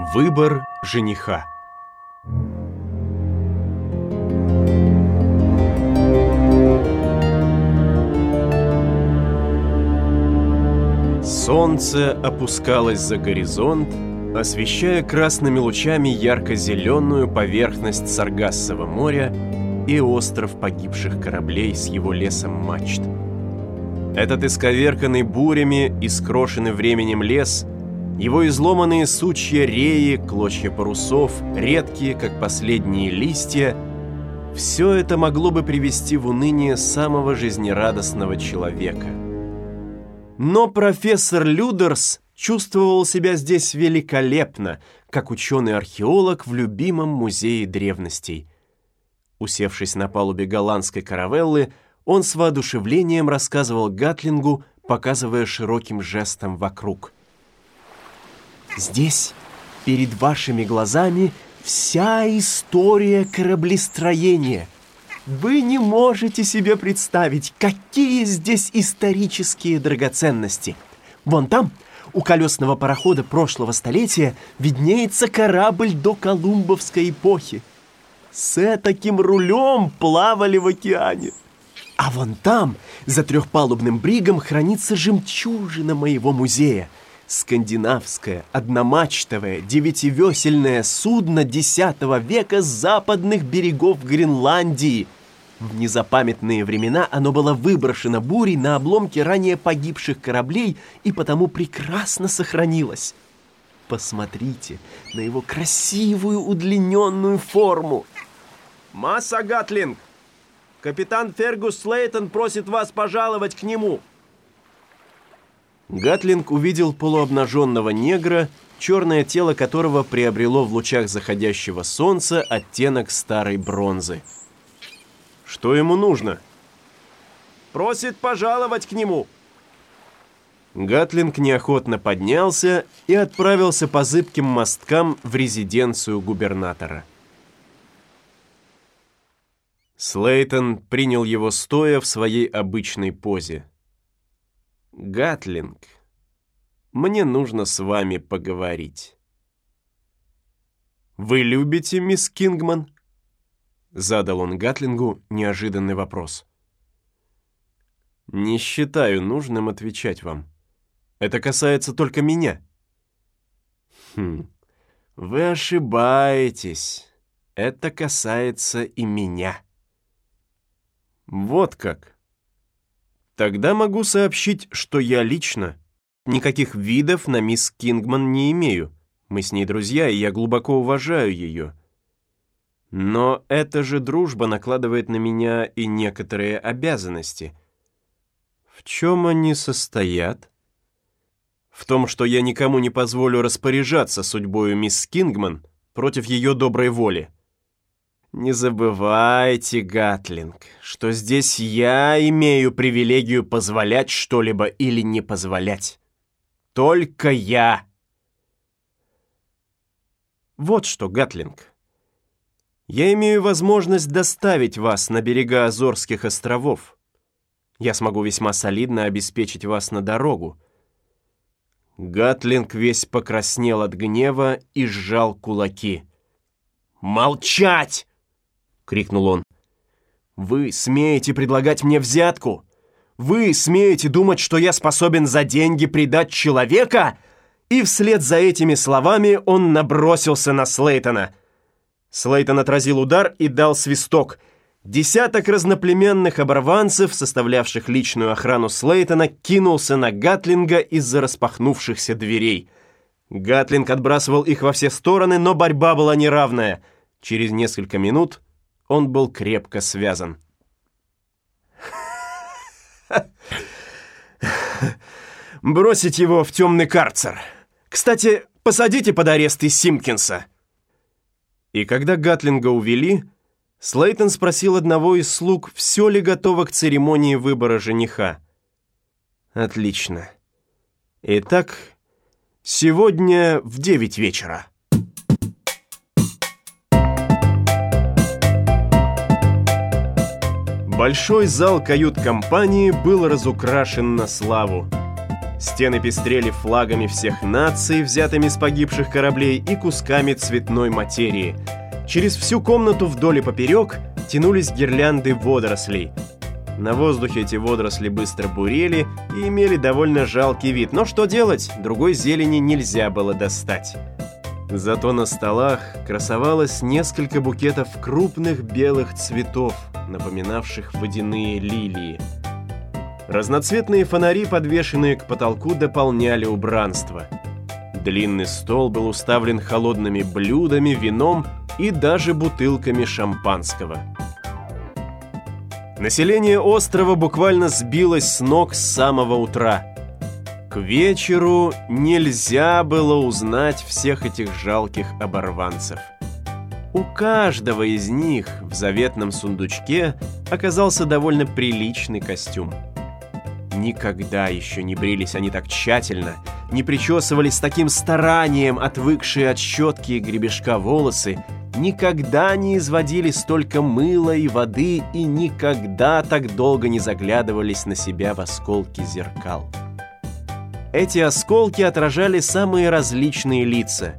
Выбор жениха Солнце опускалось за горизонт, освещая красными лучами ярко-зеленую поверхность Саргассового моря и остров погибших кораблей с его лесом мачт. Этот исковерканный бурями и скрошенный временем лес, его изломанные сучья реи, клочья парусов, редкие, как последние листья, все это могло бы привести в уныние самого жизнерадостного человека. Но профессор Людерс чувствовал себя здесь великолепно, как ученый-археолог в любимом музее древностей. Усевшись на палубе голландской каравеллы, он с воодушевлением рассказывал Гатлингу, показывая широким жестом вокруг. «Здесь, перед вашими глазами, вся история кораблестроения. Вы не можете себе представить, какие здесь исторические драгоценности. Вон там, у колесного парохода прошлого столетия, виднеется корабль до Колумбовской эпохи. С таким рулем плавали в океане. А вон там, за трехпалубным бригом, хранится жемчужина моего музея. Скандинавское, одномачтовое, девятивесельное судно X века с западных берегов Гренландии. В незапамятные времена оно было выброшено бурей на обломке ранее погибших кораблей и потому прекрасно сохранилось. Посмотрите на его красивую удлиненную форму. «Масса Гатлинг, Капитан Фергус Слейтон просит вас пожаловать к нему!» Гатлинг увидел полуобнаженного негра, черное тело которого приобрело в лучах заходящего солнца оттенок старой бронзы. «Что ему нужно?» «Просит пожаловать к нему!» Гатлинг неохотно поднялся и отправился по зыбким мосткам в резиденцию губернатора. Слейтон принял его стоя в своей обычной позе. «Гатлинг, мне нужно с вами поговорить». «Вы любите мисс Кингман?» Задал он Гатлингу неожиданный вопрос. «Не считаю нужным отвечать вам. Это касается только меня». «Хм, вы ошибаетесь. Это касается и меня». Вот как. Тогда могу сообщить, что я лично никаких видов на мисс Кингман не имею. Мы с ней друзья, и я глубоко уважаю ее. Но эта же дружба накладывает на меня и некоторые обязанности. В чем они состоят? В том, что я никому не позволю распоряжаться судьбою мисс Кингман против ее доброй воли. Не забывайте, Гатлинг, что здесь я имею привилегию позволять что-либо или не позволять. Только я. Вот что, Гатлинг. Я имею возможность доставить вас на берега Азорских островов. Я смогу весьма солидно обеспечить вас на дорогу. Гатлинг весь покраснел от гнева и сжал кулаки. «Молчать!» Крикнул он. «Вы смеете предлагать мне взятку? Вы смеете думать, что я способен за деньги предать человека?» И вслед за этими словами он набросился на Слейтона. Слейтон отразил удар и дал свисток. Десяток разноплеменных оборванцев, составлявших личную охрану Слейтона, кинулся на Гатлинга из-за распахнувшихся дверей. Гатлинг отбрасывал их во все стороны, но борьба была неравная. Через несколько минут он был крепко связан. «Бросить его в темный карцер. Кстати, посадите под арест и Симпкинса». И когда Гатлинга увели, Слейтон спросил одного из слуг, все ли готово к церемонии выбора жениха. «Отлично. Итак, сегодня в девять вечера». Большой зал кают-компании был разукрашен на славу. Стены пестрели флагами всех наций, взятыми с погибших кораблей и кусками цветной материи. Через всю комнату вдоль и поперек тянулись гирлянды водорослей. На воздухе эти водоросли быстро бурели и имели довольно жалкий вид. Но что делать? Другой зелени нельзя было достать. Зато на столах красовалось несколько букетов крупных белых цветов, напоминавших водяные лилии. Разноцветные фонари, подвешенные к потолку, дополняли убранство. Длинный стол был уставлен холодными блюдами, вином и даже бутылками шампанского. Население острова буквально сбилось с ног с самого утра – к вечеру нельзя было узнать всех этих жалких оборванцев. У каждого из них в заветном сундучке оказался довольно приличный костюм. Никогда еще не брились они так тщательно, не причесывались с таким старанием отвыкшие от щетки и гребешка волосы, никогда не изводили столько мыла и воды и никогда так долго не заглядывались на себя в осколки зеркал. Эти осколки отражали самые различные лица.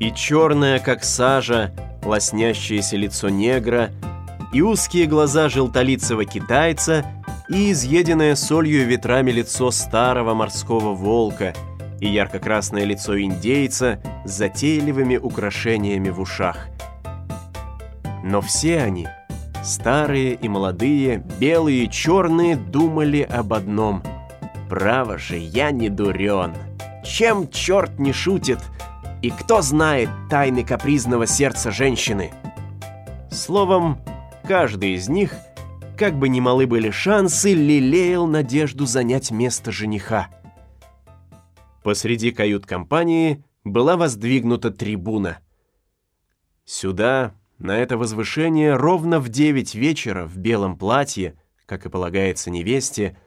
И черное, как сажа, лоснящееся лицо негра, и узкие глаза желтолицего китайца, и изъеденное солью ветрами лицо старого морского волка, и ярко-красное лицо индейца с затейливыми украшениями в ушах. Но все они, старые и молодые, белые и черные, думали об одном – Право же, я не дурен. Чем черт не шутит? И кто знает тайны капризного сердца женщины? Словом, каждый из них, как бы ни малы были шансы, лелеял надежду занять место жениха. Посреди кают-компании была воздвигнута трибуна. Сюда, на это возвышение, ровно в девять вечера в белом платье, как и полагается невесте,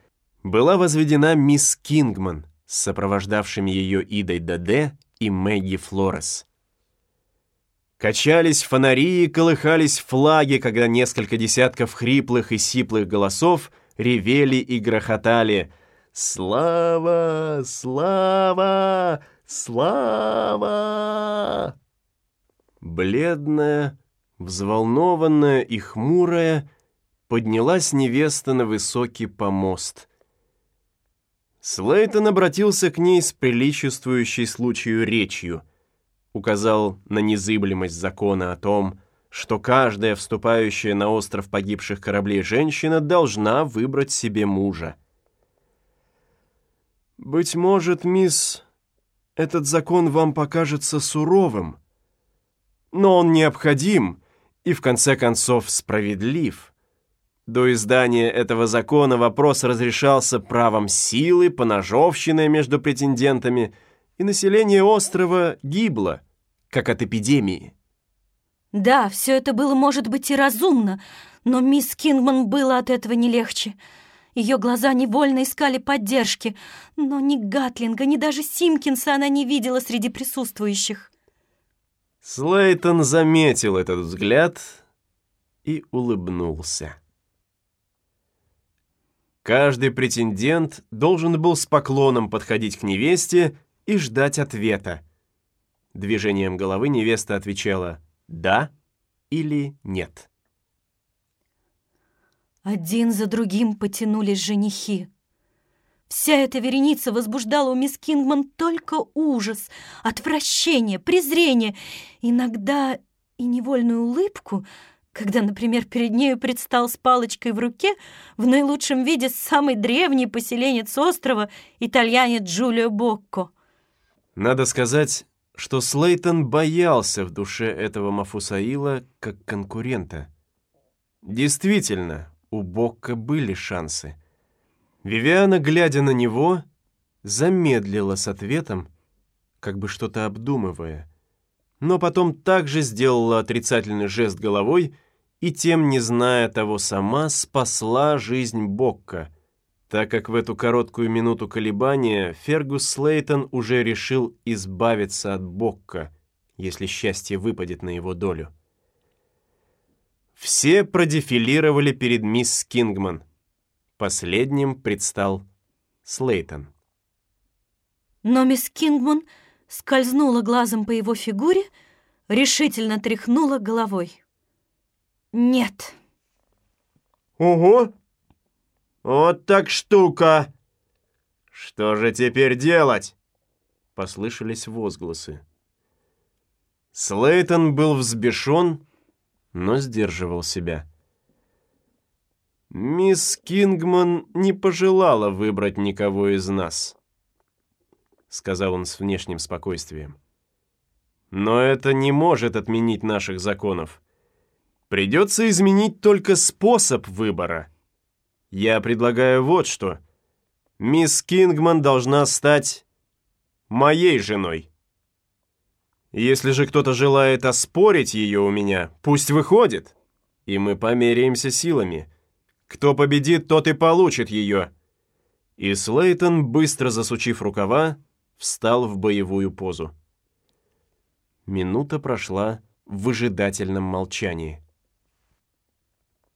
была возведена мисс Кингман с сопровождавшими ее Идой Даде и Мэгги Флорес. Качались фонари и колыхались флаги, когда несколько десятков хриплых и сиплых голосов ревели и грохотали «Слава! Слава! Слава!» Бледная, взволнованная и хмурая поднялась невеста на высокий помост – Слейтон обратился к ней с приличествующей случаю речью, указал на незыблемость закона о том, что каждая вступающая на остров погибших кораблей женщина должна выбрать себе мужа. «Быть может, мисс, этот закон вам покажется суровым, но он необходим и, в конце концов, справедлив». До издания этого закона вопрос разрешался правом силы, поножовщиной между претендентами, и население острова гибло, как от эпидемии. Да, все это было, может быть, и разумно, но мисс Кингман было от этого не легче. Ее глаза невольно искали поддержки, но ни Гатлинга, ни даже Симкинса она не видела среди присутствующих. Слейтон заметил этот взгляд и улыбнулся. Каждый претендент должен был с поклоном подходить к невесте и ждать ответа. Движением головы невеста отвечала «да» или «нет». Один за другим потянулись женихи. Вся эта вереница возбуждала у мисс Кингман только ужас, отвращение, презрение, иногда и невольную улыбку — когда, например, перед нею предстал с палочкой в руке в наилучшем виде самый древний поселенец острова, итальянец Джулио Бокко. Надо сказать, что Слейтон боялся в душе этого Мафусаила как конкурента. Действительно, у Бокко были шансы. Вивиана, глядя на него, замедлила с ответом, как бы что-то обдумывая, но потом также сделала отрицательный жест головой и тем, не зная того сама, спасла жизнь Бокка, так как в эту короткую минуту колебания Фергус Слейтон уже решил избавиться от Бокка, если счастье выпадет на его долю. Все продефилировали перед мисс Кингман. Последним предстал Слейтон. Но мисс Кингман скользнула глазом по его фигуре, решительно тряхнула головой. «Нет». Ого! Вот так штука! Что же теперь делать? Послышались возгласы. Слейтон был взбешен, но сдерживал себя. «Мисс Кингман не пожелала выбрать никого из нас», — сказал он с внешним спокойствием. «Но это не может отменить наших законов. Придется изменить только способ выбора. Я предлагаю вот что. Мисс Кингман должна стать моей женой». Если же кто-то желает оспорить ее у меня, пусть выходит, и мы померяемся силами. Кто победит, тот и получит ее». И Слейтон, быстро засучив рукава, встал в боевую позу. Минута прошла в выжидательном молчании.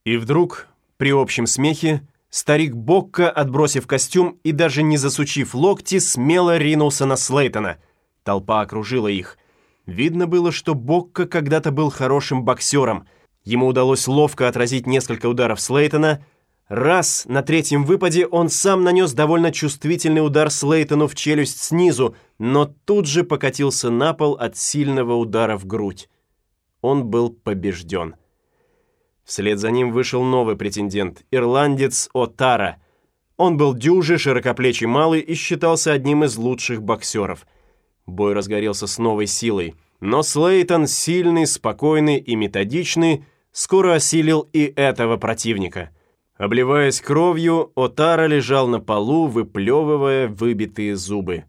И вдруг, при общем смехе, старик Бокка, отбросив костюм и даже не засучив локти, смело ринулся на Слейтона. Толпа окружила их — Видно было, что Бокко когда-то был хорошим боксером. Ему удалось ловко отразить несколько ударов Слейтона. Раз на третьем выпаде он сам нанес довольно чувствительный удар Слейтону в челюсть снизу, но тут же покатился на пол от сильного удара в грудь. Он был побежден. Вслед за ним вышел новый претендент, ирландец Отара. Он был дюжий, широкоплечий малый и считался одним из лучших боксеров – Бой разгорелся с новой силой, но Слейтон, сильный, спокойный и методичный, скоро осилил и этого противника. Обливаясь кровью, Отара лежал на полу, выплевывая выбитые зубы.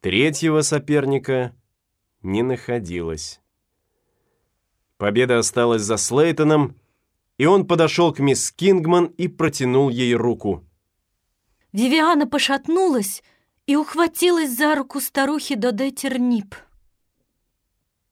Третьего соперника не находилось. Победа осталась за Слейтоном, и он подошел к мисс Кингман и протянул ей руку. Вивиана пошатнулась, и ухватилась за руку старухи Доде Тернип.